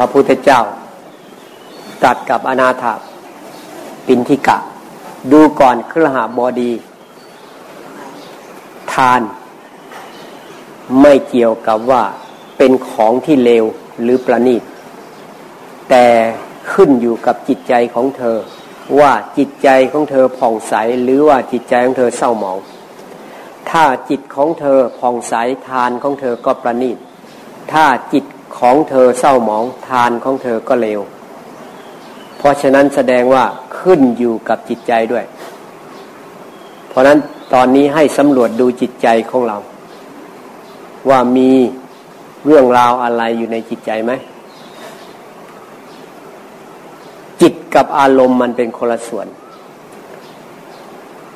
ระพุทธเจ้า ตัดกับอนาถาปินทิกะ ดูก่อนเครือหาบอดี ทาน ไม่เกี่ยวกับว่าเป็นของที่เลวหรือประณีต แต่ขึ้นอยู่กับจิตใจของเธอ ว่าจิตใจของเธอผ่องใสหรือว่าจิตใจของเธอเศร้าหมอง ถ้าจิตของเธอผ่องใสทานของเธอก็ประณีต ถ้าจิต ของเธอเศร้าหมองทานของเธอก็เลว เพราะฉะนั้นแสดงว่าขึ้นอยู่กับจิตใจด้วย เพราะนั้นตอนนี้ให้สำรวจดูจิตใจของเรา ว่ามีเรื่องราวอะไรอยู่ในจิตใจไหม จิตกับอารมณ์มันเป็นคนละส่วน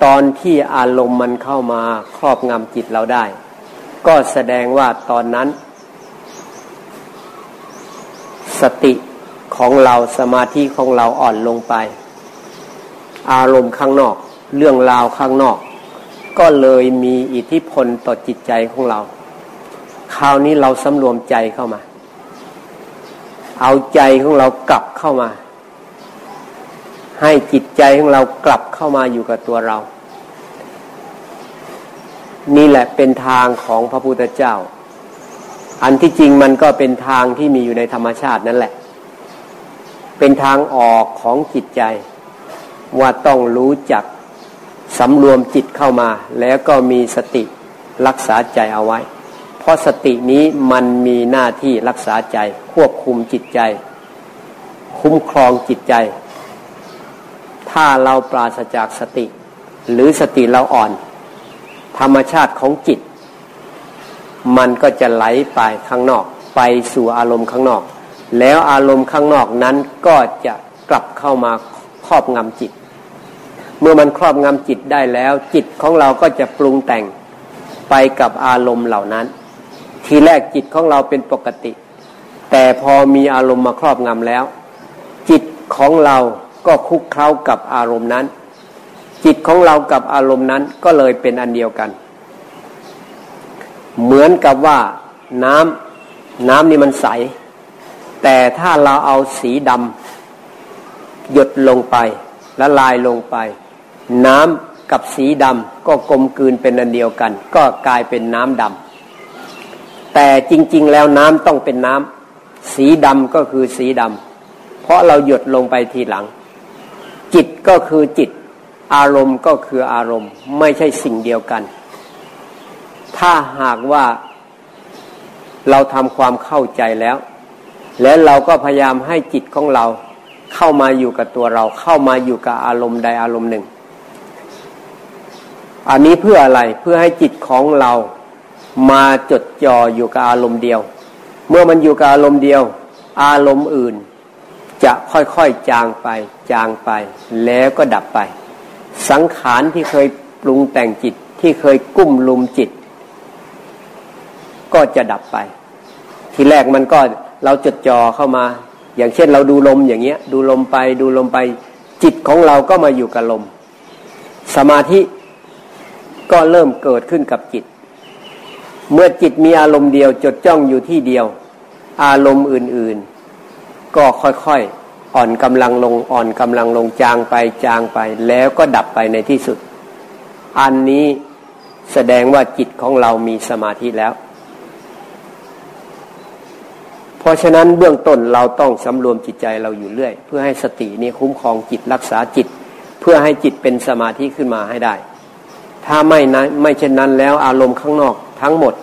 ตอนที่อารมณ์มันเข้ามาครอบงำจิตเราได้ ก็แสดงว่าตอนนั้น สติของเราสมาธิของเราอ่อนลงไป อารมณ์ข้างนอก เรื่องราวข้างนอก ก็เลยมีอิทธิพลต่อจิตใจของเรา คราวนี้เราสำรวมใจเข้ามา เอาใจของเรากลับเข้ามา ให้จิตใจของเรากลับเข้ามาอยู่กับตัวเรา นี่แหละเป็นทางของพระพุทธเจ้า อันที่จริงมันก็เป็นทางที่มีอยู่ในธรรมชาตินั่นแหละ เป็นทางออกของจิตใจ ว่าต้องรู้จักสำรวมจิตเข้ามา แล้วก็มีสติรักษาใจเอาไว้ เพราะสตินี้มันมีหน้าที่รักษาใจ ควบคุมจิตใจ คุ้มครองจิตใจ ถ้าเราปราศจากสติ หรือสติเราอ่อน ธรรมชาติของจิต มันก็จะไหลไปข้างนอก ไปสู่อารมณ์ข้างนอก แล้วอารมณ์ข้างนอกนั้นก็จะกลับเข้ามาครอบงำจิต เมื่อมันครอบงำจิตได้แล้ว จิตของเราก็จะปรุงแต่งไปกับอารมณ์เหล่านั้น ทีแรกจิตของเราเป็นปกติ แต่พอมีอารมณ์มาครอบงำแล้ว จิตของเราก็คุกเคล้ากับอารมณ์นั้น จิตของเรากับอารมณ์นั้นก็เลยเป็นอันเดียวกัน เหมือนกับว่าน้ำน้ำนี่มันใส แต่ถ้าเราเอาสีดำหยดลงไปละลายลงไป น้ำกับสีดำก็กลมกลืนเป็นอันเดียวกัน ก็กลายเป็นน้ำดำแต่จริง ๆ แล้วน้ำต้องเป็นน้ำสีดำก็คือสีดำเพราะเราหยดลงไปทีหลัง จิตก็คือจิต อารมณ์ก็คืออารมณ์ ไม่ใช่สิ่งเดียวกัน ถ้าหากว่าเราทำความเข้าใจแล้ว แล้วเราก็พยายามให้จิตของเราเข้ามาอยู่กับตัวเรา เข้ามาอยู่กับอารมณ์ใดอารมณ์หนึ่ง อันนี้เพื่ออะไรเพื่อให้จิตของเรามาจดจ่ออยู่กับอารมณ์เดียว เมื่อมันอยู่กับอารมณ์เดียว อารมณ์อื่น จะค่อยๆจางไป จางไป แล้วก็ดับไป สังขารที่เคยปรุงแต่งจิตที่เคยกุ้มลุมจิต ก็จะดับไป ทีแรกมันก็เราจดจ่อเข้ามา อย่างเช่นเราดูลมอย่างเงี้ย ดูลมไปดูลมไป จิตของเราก็มาอยู่กับลม สมาธิก็เริ่มเกิดขึ้นกับจิต เมื่อจิตมีอารมณ์เดียวจดจ้องอยู่ที่เดียว อารมณ์อื่นๆ ก็ค่อยๆอ่อนกำลังลงอ่อนกำลังลงจางไปจางไป แล้วก็ดับไปในที่สุด อันนี้แสดงว่าจิตของเรามีสมาธิแล้ว เพราะฉะนั้นเบื้องต้นเราต้องสำรวมจิตใจเราอยู่เรื่อย เพื่อให้สตินี้คุ้มครองจิตรักษาจิต เพื่อให้จิตเป็นสมาธิขึ้นมาให้ได้ ถ้าไม่นั้นไม่เช่นนั้นแล้วอารมณ์ข้างนอกทั้งหมด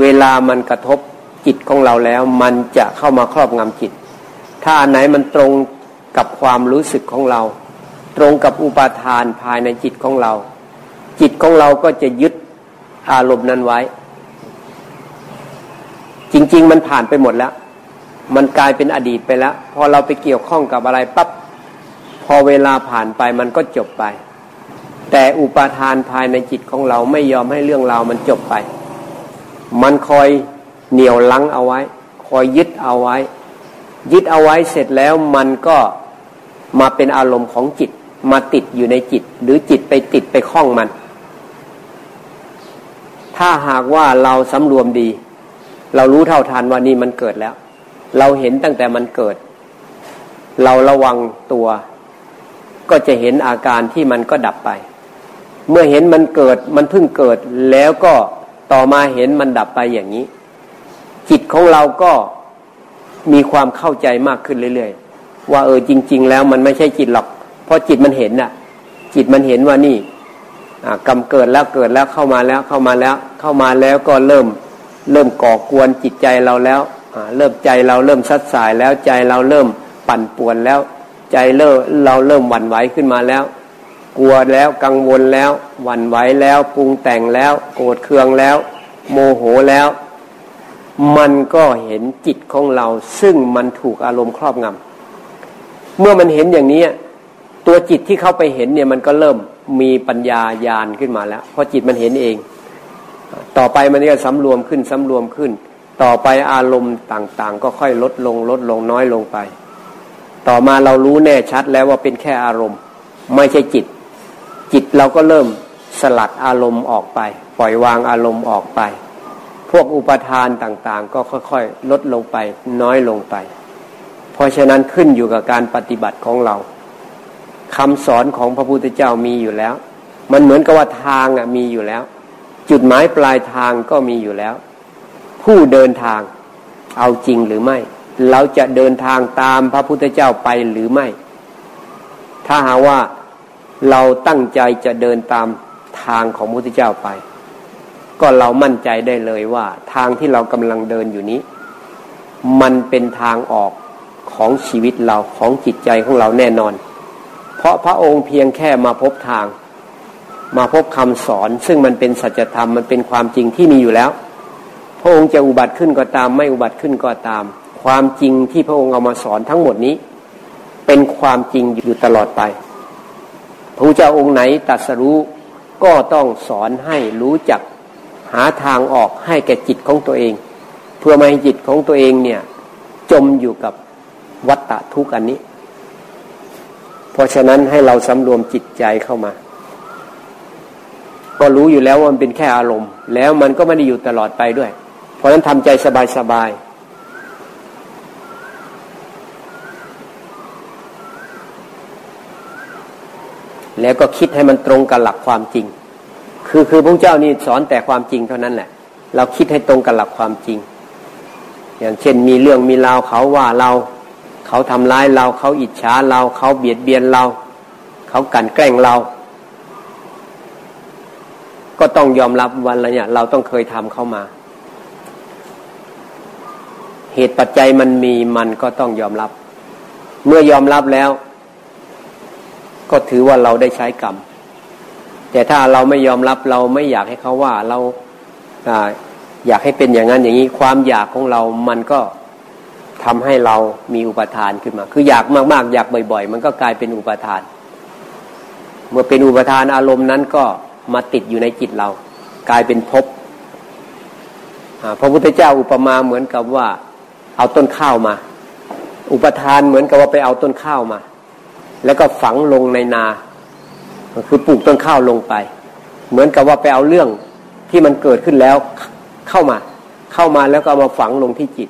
เวลามันกระทบจิตของเราแล้ว มันจะเข้ามาครอบงำจิต ถ้าอันไหนมันตรงกับความรู้สึกของเรา ตรงกับอุปาทานภายในจิตของเรา จิตของเราก็จะยึดอารมณ์นั้นไว้ จริง ๆ มันผ่านไปหมดแล้ว มันกลายเป็นอดีตไปแล้ว พอเราไปเกี่ยวข้องกับอะไรปับ๊บพอเวลาผ่านไปมันก็จบไป แต่อุปาทานภายในจิตของเราไม่ยอมให้เรื่องราวมันจบไป มันคอยเหนี่ยวลังเอาไว้ คอยยึดเอาไว้ ยึดเอาไว้เสร็จแล้วมันก็มาเป็นอารมณ์ของจิตมาติดอยู่ในจิต หรือจิตไปติดไปคล้องมัน ถ้าหากว่าเราสำรวมดี เรารู้เท่าทันว่านี่มันเกิดแล้ว เราเห็นตั้งแต่มันเกิด เราระวังตัว ก็จะเห็นอาการที่มันก็ดับไป เมื่อเห็นมันเกิดมันเพิ่งเกิด แล้วก็ต่อมาเห็นมันดับไปอย่างนี้ จิตของเราก็มีความเข้าใจมากขึ้นเรื่อยๆ ว่าเออจริง ๆ แล้วมันไม่ใช่จิตหรอก เพราะจิตมันเห็นน่ะ จิตมันเห็นว่านี่กรรมเกิดแล้วเกิดแล้วเข้ามาแล้วเข้ามาแล้ว เข้ามาแล้วก็เริ่ม เริ่มก่อกวนจิตใจเราแล้วเริ่มใจเราเริ่มซัดสายแล้วใจเราเริ่มปั่นป่วนแล้ว ใจเริ่มเราเริ่มหวั่นไหวขึ้นมาแล้ว กลัวแล้วกังวลแล้ว หวั่นไหวแล้วปรุงแต่งแล้ว โกรธเคืองแล้ว โมโหแล้ว มันก็เห็นจิตของเรา ซึ่งมันถูกอารมณ์ครอบงำเมื่อมันเห็นอย่างนี้ตัวจิตที่เข้าไปเห็นเนี่ยมันก็เริ่มมีปัญญายานขึ้นมาแล้ว เพราะจิตมันเห็นเอง ต่อไปมันก็สำรวมขึ้นสำรวมขึ้น ต่อไปอารมณ์ต่างๆ ก็ค่อยลดลงลดลงน้อยลงไป ต่อมาเรารู้แน่ชัดแล้วว่าเป็นแค่อารมณ์ ไม่ใช่จิต จิตเราก็เริ่มสลัดอารมณ์ออกไป ปล่อยวางอารมณ์ออกไป พวกอุปทานต่างๆ ก็ค่อยๆ ลดลงไปน้อยลงไป เพราะฉะนั้นขึ้นอยู่กับการปฏิบัติของเราคำสอนของพระพุทธเจ้ามีอยู่แล้ว มันเหมือนกับว่าทางอะมีอยู่แล้ว จุดหมายปลายทางก็มีอยู่แล้ว ผู้เดินทางเอาจริงหรือไม่ เราจะเดินทางตามพระพุทธเจ้าไปหรือไม่ ถ้าหาว่าเราตั้งใจจะเดินตามทางของพระพุทธเจ้าไป ก็เรามั่นใจได้เลยว่า ทางที่เรากำลังเดินอยู่นี้ มันเป็นทางออกของชีวิตเราของจิตใจของเราแน่นอน เพราะพระองค์เพียงแค่มาพบทาง มาพบคำสอน ซึ่งมันเป็นสัจธรรมมันเป็นความจริงที่มีอยู่แล้ว พระองค์จะอุบัติขึ้นก็ตาม ไม่อุบัติขึ้นก็ตาม ความจริงที่พระองค์เอามาสอนทั้งหมดนี้ เป็นความจริงอยู่ตลอดไปพระเจ้าองค์ไหนตัดสรู้ก็ต้องสอนให้รู้จักหาทางออกให้แก่จิตของตัวเอง เพื่อไม่ให้จิตของตัวเองเนี่ยจมอยู่กับวัฏฏะทุกอันนี้ เพราะฉะนั้นให้เราสำรวมจิตใจเข้ามา ก็รู้อยู่แล้วว่ามันเป็นแค่อารมณ์ แล้วมันก็ไม่ได้อยู่ตลอดไปด้วย เพราะฉะนั้นทำใจสบายๆแล้วก็คิดให้มันตรงกับหลักความจริง คือคือพระเจ้านี่สอนแต่ความจริงเท่านั้นแหละ เราคิดให้ตรงกับหลักความจริง อย่างเช่นมีเรื่องมีราวเขาว่าเรา เขาทำร้ายเรา เขาอิจฉาเรา เขาเบียดเบียนเรา เขากันแกล้งเรา ก็ต้องยอมรับวันละเนี่ย เราต้องเคยทำเข้ามา เหตุปัจจัยมันมีมันก็ต้องยอมรับ เมื่อยอมรับแล้ว ก็ถือว่าเราได้ใช้กรรม แต่ถ้าเราไม่ยอมรับเราไม่อยากให้เขาว่าเราอยากให้เป็นอย่างนั้นอย่างนี้ความอยากของเรามันก็ทำให้เรามีอุปทานขึ้นมา คืออยากมากๆ อยากบ่อย ๆ มันก็กลายเป็นอุปทาน เมื่อเป็นอุปทานอารมณ์นั้นก็ มาติดอยู่ในจิตเรา กลายเป็นภพพระพุทธเจ้าอุปมาเหมือนกับว่า เอาต้นข้าวมา อุปทานเหมือนกับว่าไปเอาต้นข้าวมา แล้วก็ฝังลงในนาคือปลูกต้นข้าวลงไป เหมือนกับว่าไปเอาเรื่องที่มันเกิดขึ้นแล้วเข้ามา เข้ามาแล้วก็มาฝังลงที่จิต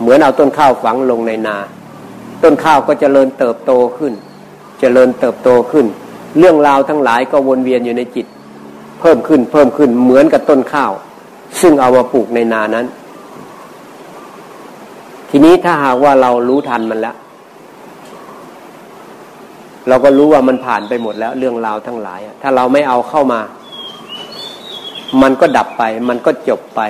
เหมือนเอาต้นข้าวฝังลงในนา ต้นข้าวก็จเจริญเติบโตขึ้นจเจริญเติบโตขึ้น เรื่องราวทั้งหลายก็วนเวียนอยู่ในจิต เพิ่มขึ้นเพิ่มขึ้นเหมือนกับต้นข้าว ซึ่งเอามาปลูกในนานั้น ทีนี้ถ้าหากว่าเรารู้ทันมันแล้ว เราก็รู้ว่ามันผ่านไปหมดแล้ว เรื่องราวทั้งหลาย ถ้าเราไม่เอาเข้ามา มันก็ดับไป มันก็จบไป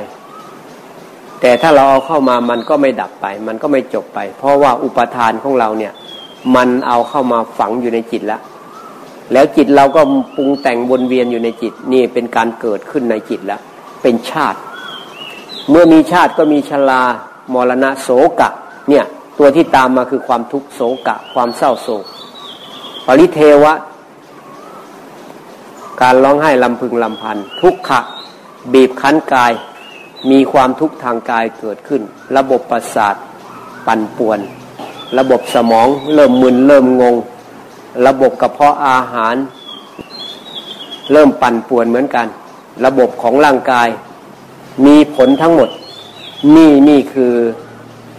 แต่ถ้าเราเอาเข้ามามันก็ไม่ดับไป มันก็ไม่จบไป เพราะว่าอุปทานของเราเนี่ย มันเอาเข้ามาฝังอยู่ในจิตแล้ว แล้วจิตเราก็ปรุงแต่งวนเวียนอยู่ในจิตนี่เป็นการเกิดขึ้นในจิตแล้ว เป็นชาติ เมื่อมีชาติก็มีชรามรณะโศกะ เนี่ยตัวที่ตามมาคือความทุกโศกะ ความเศร้าโศกปริเทวะ การร้องไห้ลำพึงลำพัน ทุกขะ บีบคั้นกาย มีความทุกข์ทางกายเกิดขึ้น ระบบประสาทปั่นป่วน ระบบสมองเริ่มมึนเริ่มงง ระบบกระเพาะอาหาร เริ่มปั่นป่วนเหมือนกัน ระบบของร่างกาย มีผลทั้งหมด นี่นี่คือ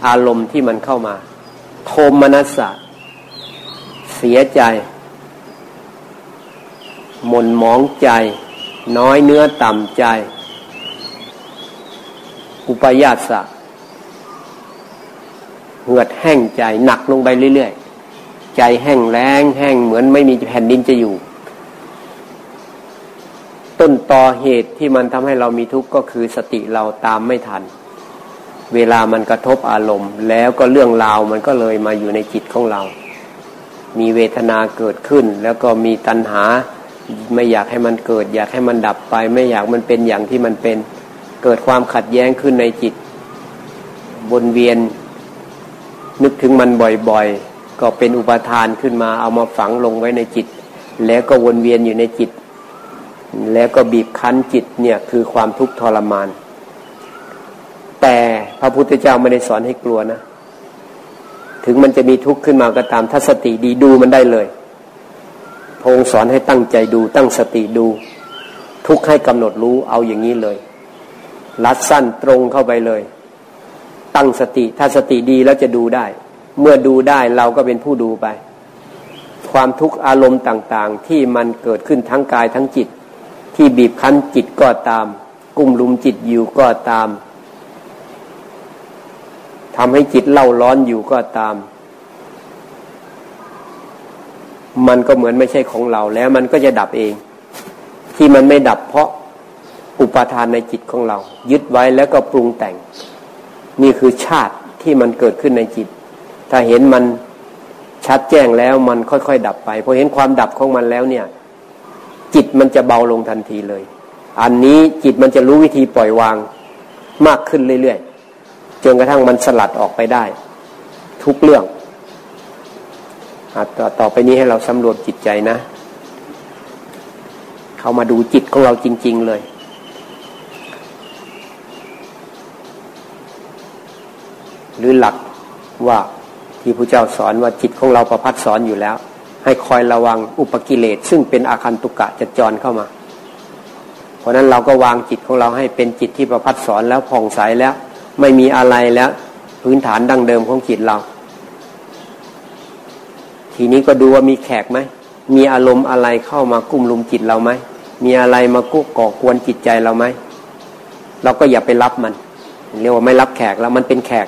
อารมณ์ที่มันเข้ามา โทมนัสสะเสียใจหม่นมองใจ น้อยเนื้อต่ำใจ อุปยาสะเหือดแห้งใจหนักลงไปเรื่อยๆ ใจแห้งแล้ง แห้งเหมือนไม่มีแผ่นดินจะอยู่ ต้นตอเหตุที่มันทำให้เรามีทุกข์ก็คือสติเราตามไม่ทัน เวลามันกระทบอารมณ์ แล้วก็เรื่องราวมันก็เลยมาอยู่ในจิตของเรา มีเวทนาเกิดขึ้น แล้วก็มีตัณหา ไม่อยากให้มันเกิด อยากให้มันดับไป ไม่อยากมันเป็นอย่างที่มันเป็น เกิดความขัดแย้งขึ้นในจิตวนเวียนนึกถึงมันบ่อยๆ ก็เป็นอุปทานขึ้นมา เอามาฝังลงไว้ในจิต แล้วก็วนเวียนอยู่ในจิต แล้วก็บีบคั้นจิตเนี่ยคือความทุกข์ทรมาน แต่พระพุทธเจ้าไม่ได้สอนให้กลัวนะ ถึงมันจะมีทุกข์ขึ้นมาก็ตามถ้าสติดีดูมันได้เลยพงสอนให้ตั้งใจดูตั้งสติดู ทุกข์ให้กำหนดรู้เอาอย่างนี้เลยลัดสั้นตรงเข้าไปเลย ตั้งสติถ้าสติดีแล้วจะดูได้ เมื่อดูได้เราก็เป็นผู้ดูไป ความทุกข์อารมณ์ต่างๆ ที่มันเกิดขึ้นทั้งกายทั้งจิต ที่บีบคั้นจิตก็ตาม กุ้มลุมจิตอยู่ก็ตามทำให้จิตเล่าร้อนอยู่ก็ตาม มันก็เหมือนไม่ใช่ของเราแล้วมันก็จะดับเอง ที่มันไม่ดับเพราะอุปทานในจิตของเรา ยึดไว้แล้วก็ปรุงแต่ง นี่คือชาติที่มันเกิดขึ้นในจิต ถ้าเห็นมันชัดแจ้งแล้วมันค่อยๆ ดับไปพอเห็นความดับของมันแล้วเนี่ย จิตมันจะเบาลงทันทีเลย อันนี้จิตมันจะรู้วิธีปล่อยวางมากขึ้นเรื่อยๆจนกระทั่งมันสลัดออกไปได้ ทุกเรื่องต่อต่อไปนี้ให้เราสำรวจจิตใจนะ เขามาดูจิตของเราจริง ๆเลยหรือหลักว่า ที่พระเจ้าสอนว่าจิตของเราประพัดสอนอยู่แล้ว ให้คอยระวังอุปกิเลสซึ่งเป็นอาคันตุกะจะจรเข้ามา เพราะนั้นเราก็วางจิตของเราให้เป็นจิตที่ประพัดสอนแล้วผ่องใสแล้ว ไม่มีอะไรแล้ว พื้นฐานดั้งเดิมของจิตเรา ทีนี้ก็ดูว่ามีแขกไหมมีอารมณ์อะไรเข้ามากุ้มลุมจิตเราไหมมีอะไรมากุก่อกวนจิตใจเราไหมเราก็อย่าไปรับมันเรียกว่าไม่รับแขกแล้วมันเป็นแขก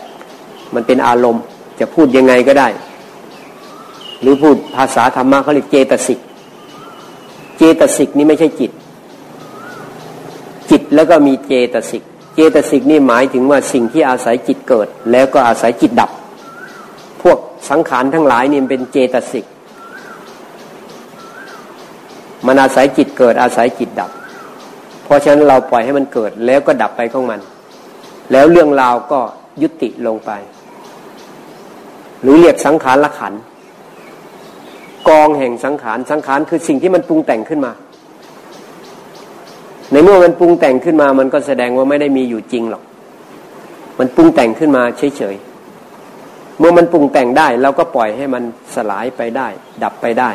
มันเป็นอารมณ์ จะพูดยังไงก็ได้ หรือพูดภาษาธรรมะเขาเรียกเจตสิก เจตสิกนี่ไม่ใช่จิต จิตแล้วก็มีเจตสิก เจตสิกนี่หมายถึงว่าสิ่งที่อาศัยจิตเกิด แล้วก็อาศัยจิตดับ พวกสังขารทั้งหลายนี่เป็นเจตสิก มันอาศัยจิตเกิด อาศัยจิตดับ เพราะฉะนั้นเราปล่อยให้มันเกิด แล้วก็ดับไปของมัน แล้วเรื่องราวก็ยุติลงไป หรือเรียกสังขารละขัน กองแห่งสังขาร สังขารคือสิ่งที่มันปรุงแต่งขึ้นมา ในเมื่อมันปรุงแต่งขึ้นมา มันก็แสดงว่าไม่ได้มีอยู่จริงหรอก มันปรุงแต่งขึ้นมาเฉยๆ เมื่อมันปรุงแต่งได้เราก็ปล่อยให้มันสลายไปได้ ดับไปได้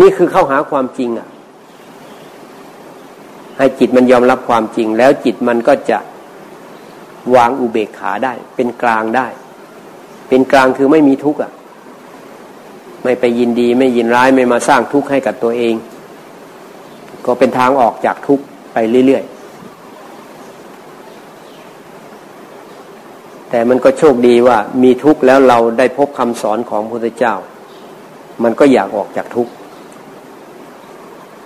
นี่คือเข้าหาความจริงอะ ให้จิตมันยอมรับความจริง แล้วจิตมันก็จะวางอุเบกขาได้ เป็นกลางได้ เป็นกลางคือไม่มีทุกข์อะ ไม่ไปยินดีไม่ยินร้ายไม่มาสร้างทุกข์ให้กับตัวเอง ก็เป็นทางออกจากทุกข์ไปเรื่อยๆ แต่มันก็โชคดีว่ามีทุกข์แล้วเราได้พบคำสอนของพระพุทธเจ้า มันก็อยากออกจากทุกข์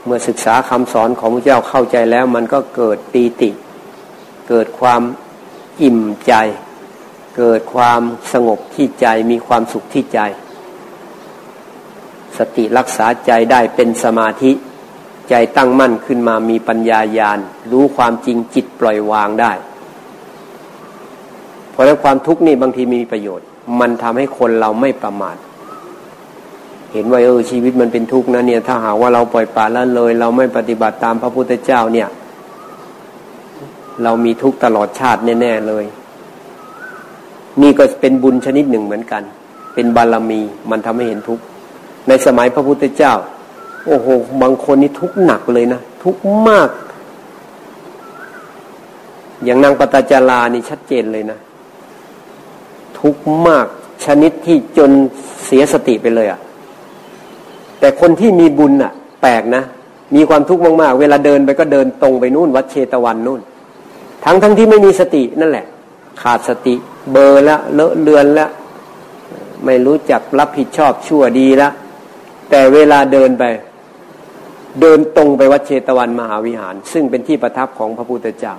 เมื่อศึกษาคำสอนของพระเจ้าเข้าใจแล้ว มันก็เกิดปีติ เกิดความอิ่มใจ เกิดความสงบที่ใจมีความสุขที่ใจ สติรักษาใจได้เป็นสมาธิ ใจตั้งมั่นขึ้นมามีปัญญายาณ รู้ความจริงจิตปล่อยวางได้ เพราะนั้นความทุกข์นี่บางทีมีประโยชน์ มันทำให้คนเราไม่ประมาทเห็นว่าเออชีวิตมันเป็นทุกข์นะเนี่ยถ้าหากว่าเราปล่อยปละละเลย เราไม่ปฏิบัติตามพระพุทธเจ้าเนี่ย เรามีทุกข์ตลอดชาติแน่ๆเลย นี่ก็เป็นบุญชนิดหนึ่งเหมือนกัน เป็นบารมีมันทำให้เห็นทุกข์ในสมัยพระพุทธเจ้า โอ้โหบางคนนี่ทุกข์หนักเลยนะทุกข์มาก อย่างนางปตจารานี่ชัดเจนเลยนะ ทุกข์มากชนิดที่จนเสียสติไปเลยอะ่ะ แต่คนที่มีบุญอะ แปลกนะมีความทุกข์มากๆ เวลาเดินไปก็เดินตรงไปนู่น วัดเชตวันนู่น ทั้งทั้งที่ไม่มีสตินั่นแหละ ขาดสติ เบอร์แล้วเลอะเลือนแล้วไม่รู้จักรับผิดชอบชั่วดีแล้วแต่เวลาเดินไป เดินตรงไปวัดเชตวันมหาวิหาร ซึ่งเป็นที่ประทับของพระพุทธเจ้า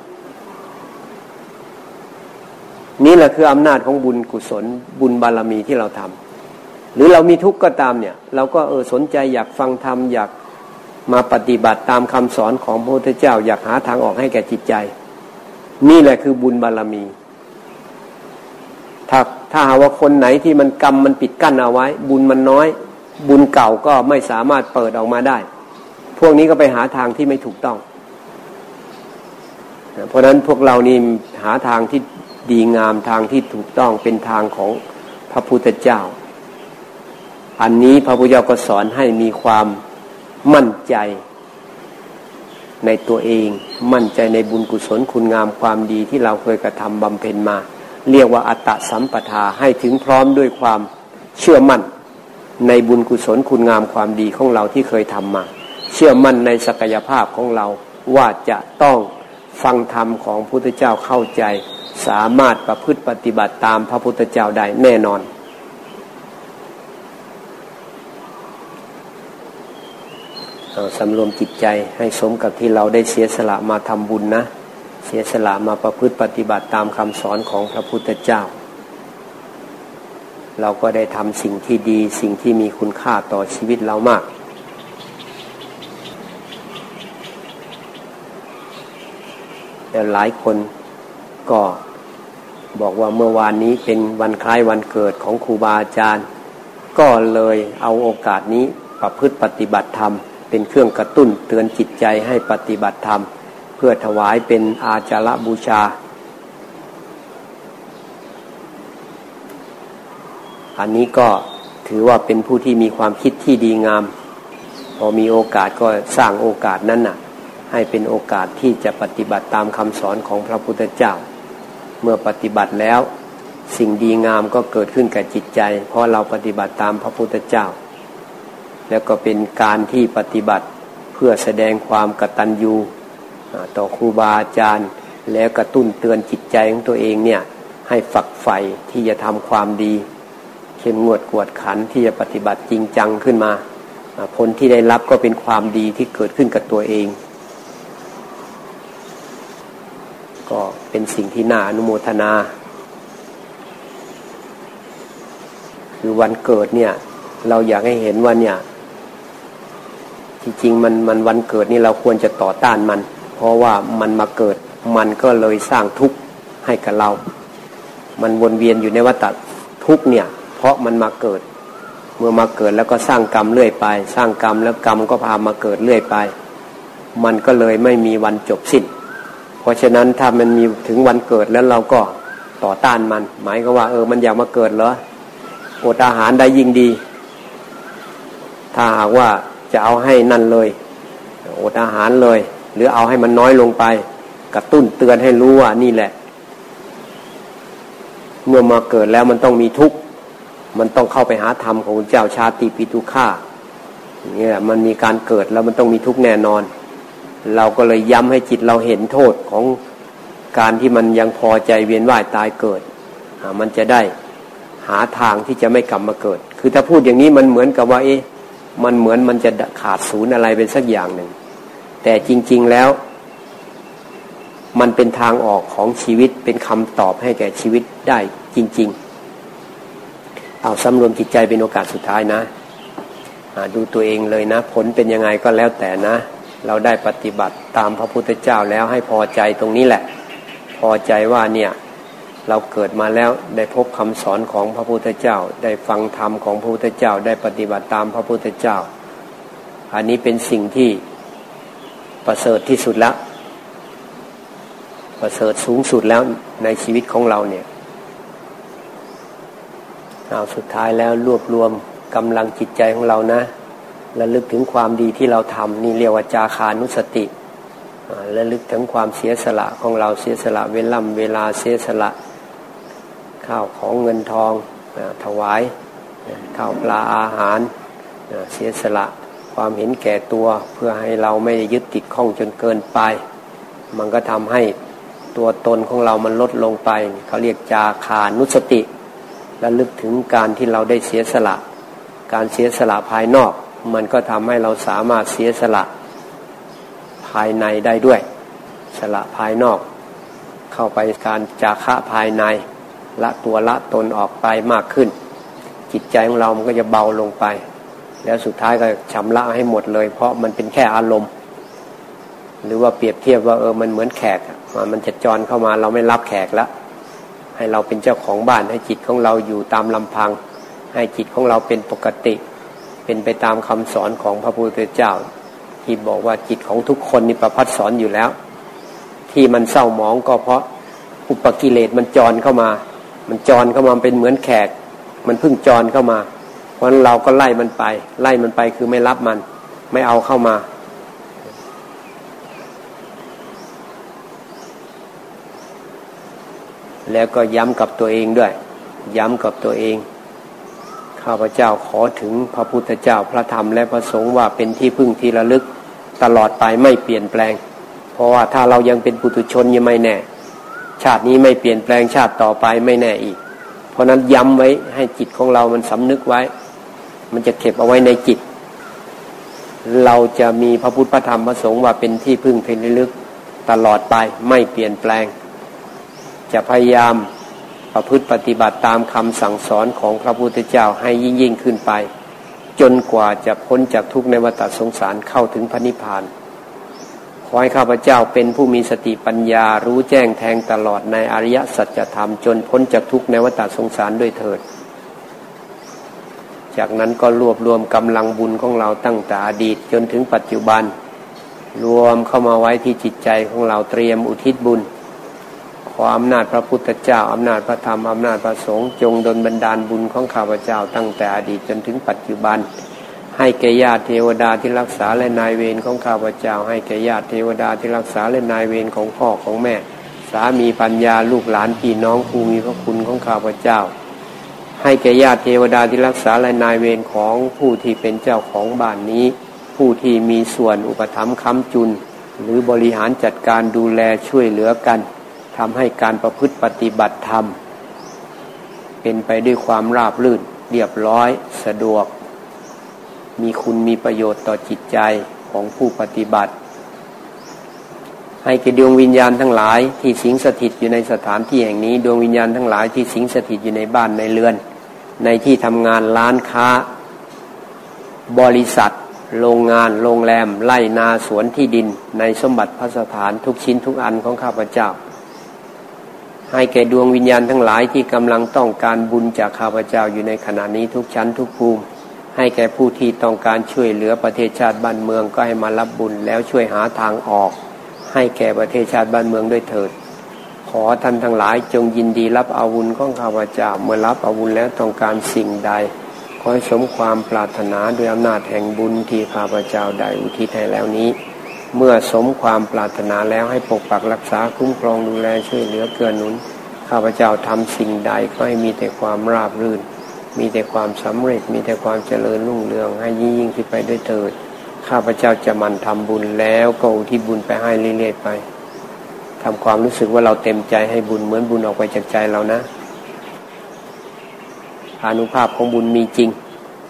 นี่แหละคืออำนาจของบุญกุศล บุญบารมีที่เราทำหรือเรามีทุกข์ก็ตามเนี่ย เราก็เออสนใจอยากฟังธรรมอยากมาปฏิบัติตามคำสอนของพระพุทธเจ้า อยากหาทางออกให้แก่จิตใจ นี่แหละคือบุญบารมี ถ้าถ้าหาว่าคนไหนที่มันกรรมมันปิดกั้นเอาไว้ บุญมันน้อย บุญเก่าก็ไม่สามารถเปิดออกมาได้ พวกนี้ก็ไปหาทางที่ไม่ถูกต้อง เพราะฉะนั้นพวกเรานี่หาทางที่ดีงามทางที่ถูกต้องเป็นทางของพระพุทธเจ้า อันนี้พระพุทธเจ้าก็สอนให้มีความมั่นใจในตัวเอง มั่นใจในบุญกุศลคุณงามความดีที่เราเคยกระทำบำเพ็ญมา เรียกว่าอัตตะสัมปทาให้ถึงพร้อมด้วยความเชื่อมั่น ในบุญกุศลคุณงามความดีของเราที่เคยทำมา เชื่อมั่นในศักยภาพของเราว่าจะต้องฟังธรรมของพุทธเจ้าเข้าใจ สามารถประพฤติปฏิบัติตามพระพุทธเจ้าได้แน่นอน สำรวมจิตใจให้สมกับที่เราได้เสียสละมาทำบุญนะ เสียสละมาประพฤติปฏิบัติตามคำสอนของพระพุทธเจ้า เราก็ได้ทำสิ่งที่ดีสิ่งที่มีคุณค่าต่อชีวิตเรามาก แต่หลายคนก็บอกว่าเมื่อวานนี้เป็นวันคล้ายวันเกิดของครูบาอาจารย์ ก็เลยเอาโอกาสนี้ประพฤติปฏิบัติธรรม เป็นเครื่องกระตุ้นเตือนจิตใจให้ปฏิบัติธรรม พื่อถวายเป็นอาจารบูชา อันนี้ก็ถือว่าเป็นผู้ที่มีความคิดที่ดีงาม พอมีโอกาสก็สร้างโอกาสนั้นน่ะ ให้เป็นโอกาสที่จะปฏิบัติตามคำสอนของพระพุทธเจ้า เมื่อปฏิบัติแล้ว สิ่งดีงามก็เกิดขึ้นกับจิตใจ เพราะเราปฏิบัติตามพระพุทธเจ้า แล้วก็เป็นการที่ปฏิบัติเพื่อแสดงความกตัญญู ต่อครูบาอาจารย์ แล้วกระตุ้นเตือนจิตใจของตัวเองเนี่ยให้ฝักใฝ่ที่จะทำความดี เข้มงวดกวดขันที่จะปฏิบัติจริงจังขึ้นมาผลที่ได้รับก็เป็นความดีที่เกิดขึ้นกับตัวเอง ก็เป็นสิ่งที่น่าอนุโมทนาคือวันเกิดเนี่ย เราอยากให้เห็นว่าเนี่ยที่จริงมันมันวันเกิดนี่เราควรจะต่อต้านมัน เพราะว่ามันมาเกิดมันก็เลยสร้างทุกข์ให้กับเรา มันวนเวียนอยู่ในวัฏทุกข์เนี่ย เพราะมันมาเกิด เมื่อมาเกิดแล้วก็สร้างกรรมเรื่อยไป สร้างกรรมแล้วกรรมก็พามาเกิดเรื่อยไป มันก็เลยไม่มีวันจบสิ้น เพราะฉะนั้นถ้ามันมีถึงวันเกิดแล้วเราก็ต่อต้านมัน หมายก็ว่าเออมันอยากมาเกิดเหรออดอาหารได้ยิ่งดี ถ้าหากว่าจะเอาให้นั่นเลยอดอาหารเลย หรือเอาให้มันน้อยลงไป กระตุ้นเตือนให้รู้ว่านี่แหละ เมื่อมาเกิดแล้วมันต้องมีทุกข์มันต้องเข้าไปหาธรรมของเจ้าชาติปิตุฆาเนี่ยมันมีการเกิดแล้วมันต้องมีทุกข์แน่นอน เราก็เลยย้ำให้จิตเราเห็นโทษของการที่มันยังพอใจเวียนว่ายตายเกิด มันจะได้หาทางที่จะไม่กลับมาเกิด คือถ้าพูดอย่างนี้มันเหมือนกับว่าเอ๊ะมันเหมือนมันจะขาดศูนย์อะไรเป็นสักอย่างหนึ่ง แต่จริง ๆแล้ว มันเป็นทางออกของชีวิตเป็นคำตอบให้แก่ชีวิตได้จริง ๆ เอาสำรวมจิตใจเป็นโอกาสสุดท้ายนะดูตัวเองเลยนะ ผลเป็นยังไงก็แล้วแต่นะ เราได้ปฏิบัติตามพระพุทธเจ้าแล้วให้พอใจตรงนี้แหละ พอใจว่าเนี่ยเราเกิดมาแล้วได้พบคำสอนของพระพุทธเจ้า ได้ฟังธรรมของพระพุทธเจ้า ได้ปฏิบัติตามพระพุทธเจ้า อันนี้เป็นสิ่งที่ ประเสริฐที่สุดแล้ว ประเสริฐสูงสุดแล้วในชีวิตของเราเนี่ยเอาสุดท้ายแล้วรวบรวมกำลังจิตใจของเรานะระลึกถึงความดีที่เราทำนี่เรียกว่าจาคานุสติระลึกถึงความเสียสละของเราเสียสละเวล่ำเวลาเสียสละ ข้าวของเงินทองถวายข้าวปลาอาหารเสียสละ ความเห็นแก่ตัว เพื่อให้เราไม่ยึดติดข้องจนเกินไป มันก็ทำให้ตัวตนของเรามันลดลงไป เขาเรียกจาขานุสติและลึกถึงการที่เราได้เสียสละ การเสียสละภายนอก มันก็ทำให้เราสามารถเสียสละภายในได้ด้วย สละภายนอก เข้าไปการจาคะภายใน ละตัวละตนออกไปมากขึ้น จิตใจของเรามันก็จะเบาลงไป แล้วสุดท้ายก็ชำระให้หมดเลย เพราะมันเป็นแค่อารมณ์ หรือว่าเปรียบเทียบว่าเออมันเหมือนแขกมันจะจรเข้ามาเราไม่รับแขกล้วให้เราเป็นเจ้าของบ้านให้จิตของเราอยู่ตามลำพัง ให้จิตของเราเป็นปกติ เป็นไปตามคำสอนของพระพุทธเจ้า ที่บอกว่าจิตของทุกคนนี่ประพัดสอนอยู่แล้ว ที่มันเศร้าหมองก็เพราะอุปกิเลสมันจรเข้ามา มันจรเข้ามาเป็นเหมือนแขก มันพิ่งจรเข้ามา เพราะนั้นเราก็ไล่มันไป ไล่มันไปคือไม่รับมัน ไม่เอาเข้ามา แล้วก็ย้ำกับตัวเองด้วย ย้ำกับตัวเองข้าพเจ้าขอถึงพระพุทธเจ้าพระธรรมและพระสงฆ์ว่าเป็นที่พึ่งที่ระลึกตลอดไปไม่เปลี่ยนแปลง เพราะว่าถ้าเรายังเป็นปุถุชนยังไม่แน่ ชาตินี้ไม่เปลี่ยนแปลงชาติต่อไปไม่แน่อีก เพราะนั้นย้ำไว้ให้จิตของเรามันสำนึกไว้ มันจะเก็บเอาไว้ในจิต เราจะมีพระพุทธพระธรรมพระสงฆ์ว่าเป็นที่พึ่งเพลิลึกตลอดไปไม่เปลี่ยนแปลง จะพยายามประพฤติปฏิบัติตามคำสั่งสอนของพระพุทธเจ้าให้ยิ่งยิ่งขึ้นไป จนกว่าจะพ้นจากทุกข์ในวัฏสงสารเข้าถึงพระนิพพานขอให้ข้าพเจ้าเป็นผู้มีสติปัญญารู้แจ้งแทงตลอดในอริยสัจธรรม จนพ้นจากทุกข์ในวัฏสงสารด้วยเถิด จากนั้นก็รวบรวมกำลังบุญของเราตั้งแต่อดีตจนถึงปัจจุบัน รวมเข้ามาไว้ที่จิตใจของเราเตรียมอุทิศบุญ ขออำนาจพระพุทธเจ้าอำนาจพระธรรมอำนาจพระสงฆ์จงดลบันดาลบุญของข้าพเจ้าตั้งแต่อดีตจนถึงปัจจุบัน ให้แก่ญาติเทวดาที่รักษาและนายเวรของข้าพเจ้า ให้แก่ญาติเทวดาที่รักษาและนายเวรของพ่อของแม่ สามีปัญญาลูกหลานพี่น้องผู้มีพระคุณของข้าพเจ้า ให้แก่ญาติเทวดาที่รักษาและนายเวรของผู้ที่เป็นเจ้าของบ้านนี้ ผู้ที่มีส่วนอุปถัมภ์ค้ำจุน หรือบริหารจัดการดูแลช่วยเหลือกันทำให้การประพฤติปฏิบัติธรรม เป็นไปด้วยความราบรื่น เรียบร้อย สะดวก มีคุณมีประโยชน์ต่อจิตใจของผู้ปฏิบัติ ให้แก่ดวงวิญญาณทั้งหลาย ที่สิงสถิตอยู่ในสถานที่แห่งนี้ ดวงวิญญาณทั้งหลายที่สิงสถิตอยู่ในบ้านในเรือน ในที่ทำงานร้านค้า บริษัท โรงงาน โรงแรมไร่นาสวนที่ดิน ในสมบัติพระสถานทุกชิ้นทุกอันของข้าพเจ้า ให้แก่ดวงวิญญาณทั้งหลายที่กำลังต้องการบุญจากข้าพเจ้าอยู่ในขณะนี้ทุกชั้นทุกภูมิให้แก่ผู้ที่ต้องการช่วยเหลือประเทศชาติบ้านเมืองก็ให้มารับบุญแล้วช่วยหาทางออก ให้แก่ประเทศชาติบ้านเมืองด้วยเถิด ขอท่านทั้งหลายจงยินดีรับอาวุธของข้าพเจ้าเมื่อรับอาวุธแล้วต้องการสิ่งใด ขอให้สมความปรารถนาด้วยอำนาจแห่งบุญที่ข้าพเจ้าได้อุทิศให้แล้วนี้ เมื่อสมความปรารถนาแล้วให้ปกปักรักษาคุ้มครองดูแลช่วยเหลือเกื้อหนุน ข้าพเจ้าทำสิ่งใดก็ให้มีแต่ความราบรื่น มีแต่ความสำเร็จ มีแต่ความเจริญรุ่งเรืองให้ยิ่งยิ่งขึ้นไปด้วยเถิด ข้าพเจ้าจะมันทำบุญแล้วก็อุทิศบุญไปให้เรื่อยๆไปทำความรู้สึกว่าเราเต็มใจให้บุญเหมือนบุญออกไปจากใจเรานะอานุภาพของบุญมีจริง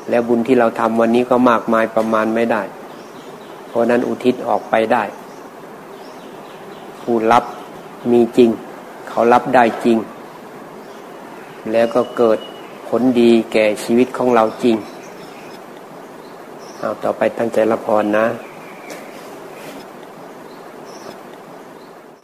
แล้วบุญที่เราทำวันนี้ก็มากมายประมาณไม่ได้ เพราะนั้นอุทิศออกไปได้ ผู้รับมีจริง เขารับได้จริง แล้วก็เกิดผลดีแก่ชีวิตของเราจริง เอาต่อไปตั้งใจรับพรนะ